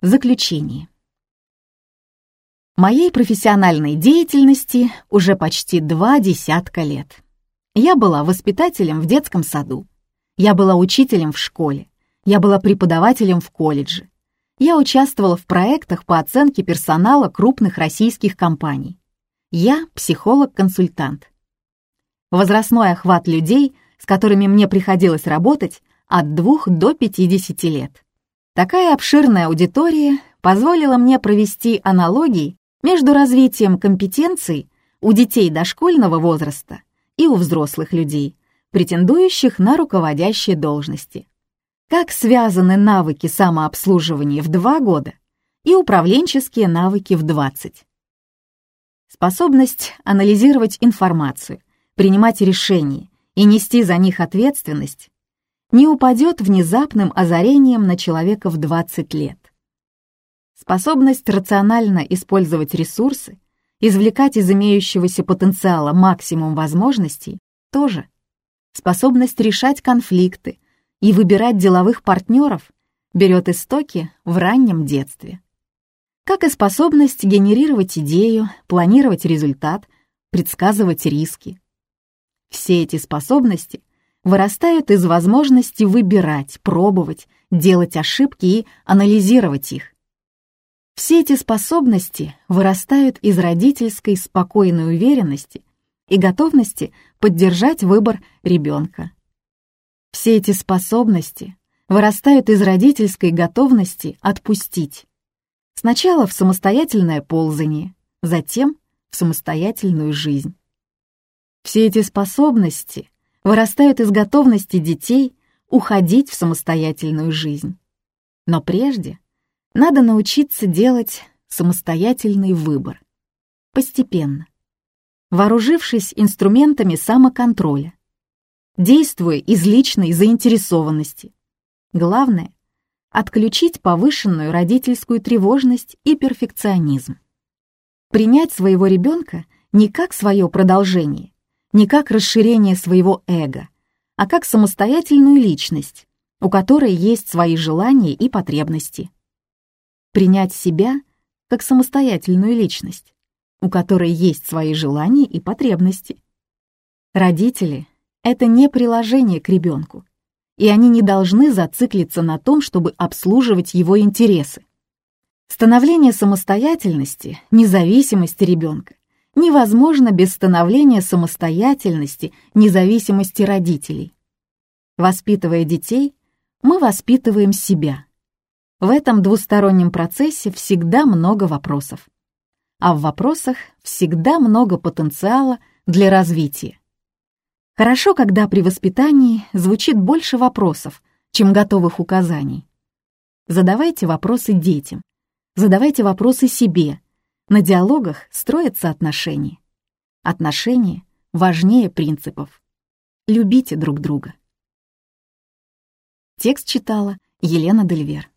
Заключение. Моей профессиональной деятельности уже почти два десятка лет. Я была воспитателем в детском саду. Я была учителем в школе. Я была преподавателем в колледже. Я участвовала в проектах по оценке персонала крупных российских компаний. Я психолог-консультант. Возрастной охват людей, с которыми мне приходилось работать, от 2 до 50 лет. Такая обширная аудитория позволила мне провести аналогии между развитием компетенций у детей дошкольного возраста и у взрослых людей, претендующих на руководящие должности. Как связаны навыки самообслуживания в 2 года и управленческие навыки в 20. Способность анализировать информацию, принимать решения и нести за них ответственность не упадет внезапным озарением на человека в 20 лет. Способность рационально использовать ресурсы, извлекать из имеющегося потенциала максимум возможностей тоже. Способность решать конфликты и выбирать деловых партнеров берет истоки в раннем детстве. Как и способность генерировать идею, планировать результат, предсказывать риски. Все эти способности вырастают из возможности выбирать, пробовать, делать ошибки и анализировать их. Все эти способности вырастают из родительской спокойной уверенности и готовности поддержать выбор ребенка. Все эти способности вырастают из родительской готовности отпустить. Сначала в самостоятельное ползание, затем в самостоятельную жизнь. Все эти способности вырастают из готовности детей уходить в самостоятельную жизнь. Но прежде надо научиться делать самостоятельный выбор. Постепенно. Вооружившись инструментами самоконтроля. Действуя из личной заинтересованности. Главное — отключить повышенную родительскую тревожность и перфекционизм. Принять своего ребенка не как свое продолжение, не как расширение своего эго, а как самостоятельную личность, у которой есть свои желания и потребности. Принять себя как самостоятельную личность, у которой есть свои желания и потребности. Родители — это не приложение к ребенку, и они не должны зациклиться на том, чтобы обслуживать его интересы. Становление самостоятельности, независимости ребенка невозможно без становления самостоятельности, независимости родителей. Воспитывая детей, мы воспитываем себя. В этом двустороннем процессе всегда много вопросов. А в вопросах всегда много потенциала для развития. Хорошо, когда при воспитании звучит больше вопросов, чем готовых указаний. Задавайте вопросы детям, задавайте вопросы себе, на диалогах строятся отношения. Отношения важнее принципов. Любите друг друга. Текст читала Елена Дельвер.